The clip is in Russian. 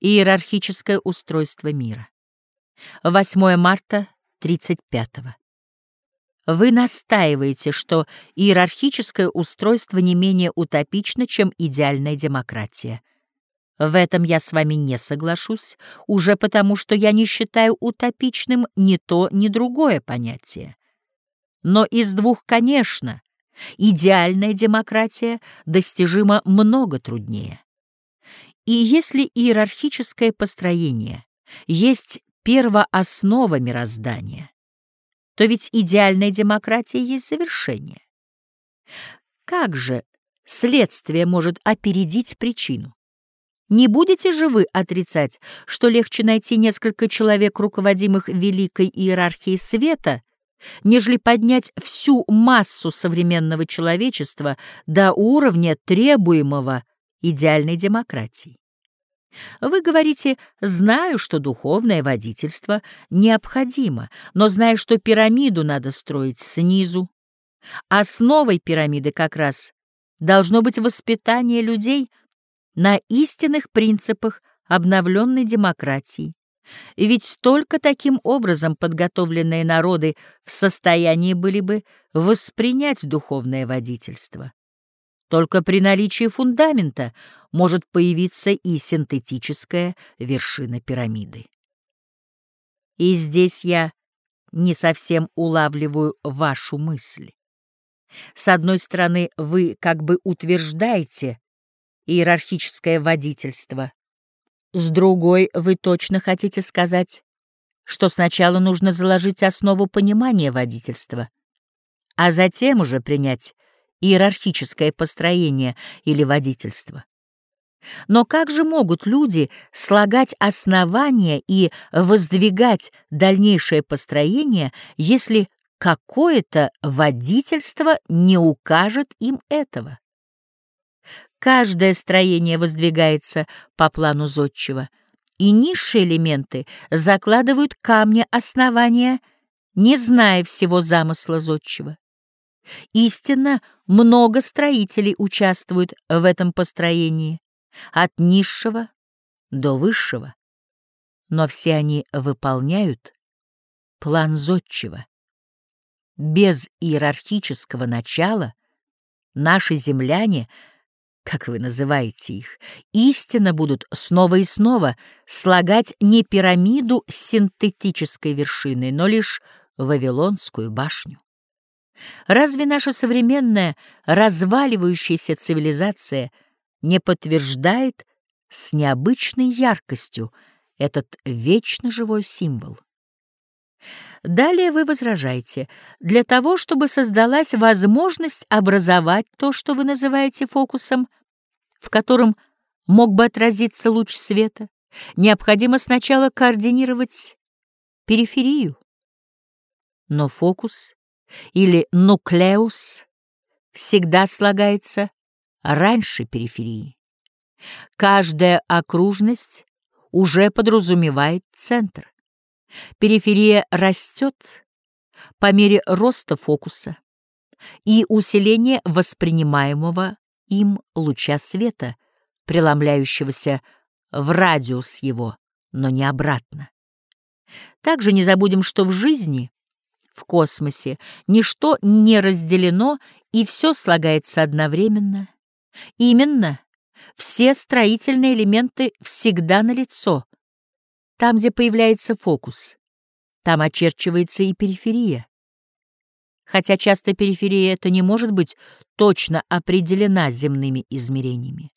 Иерархическое устройство мира. 8 марта 35 -го. Вы настаиваете, что иерархическое устройство не менее утопично, чем идеальная демократия. В этом я с вами не соглашусь, уже потому что я не считаю утопичным ни то, ни другое понятие. Но из двух, конечно, идеальная демократия достижима много труднее. И если иерархическое построение есть первооснова мироздания, то ведь идеальная демократия есть завершение. Как же следствие может опередить причину? Не будете же вы отрицать, что легче найти несколько человек, руководимых великой иерархией света, нежели поднять всю массу современного человечества до уровня требуемого идеальной демократии? Вы говорите, знаю, что духовное водительство необходимо, но знаю, что пирамиду надо строить снизу. Основой пирамиды как раз должно быть воспитание людей на истинных принципах обновленной демократии. Ведь только таким образом подготовленные народы в состоянии были бы воспринять духовное водительство. Только при наличии фундамента может появиться и синтетическая вершина пирамиды. И здесь я не совсем улавливаю вашу мысль. С одной стороны, вы как бы утверждаете иерархическое водительство. С другой, вы точно хотите сказать, что сначала нужно заложить основу понимания водительства, а затем уже принять иерархическое построение или водительство. Но как же могут люди слагать основания и воздвигать дальнейшее построение, если какое-то водительство не укажет им этого? Каждое строение воздвигается по плану зодчего, и низшие элементы закладывают камни основания, не зная всего замысла зодчего. Истинно, много строителей участвуют в этом построении, от низшего до высшего, но все они выполняют план зодчего. Без иерархического начала наши земляне, как вы называете их, истинно будут снова и снова слагать не пирамиду с синтетической вершиной, но лишь Вавилонскую башню. Разве наша современная разваливающаяся цивилизация не подтверждает с необычной яркостью этот вечно живой символ? Далее вы возражаете, для того, чтобы создалась возможность образовать то, что вы называете фокусом, в котором мог бы отразиться луч света, необходимо сначала координировать периферию. Но фокус или нуклеус всегда слагается раньше периферии. Каждая окружность уже подразумевает центр. Периферия растет по мере роста фокуса и усиления воспринимаемого им луча света, преломляющегося в радиус его, но не обратно. Также не забудем, что в жизни в космосе ничто не разделено, и все слагается одновременно. Именно все строительные элементы всегда налицо. Там, где появляется фокус, там очерчивается и периферия. Хотя часто периферия это не может быть точно определена земными измерениями.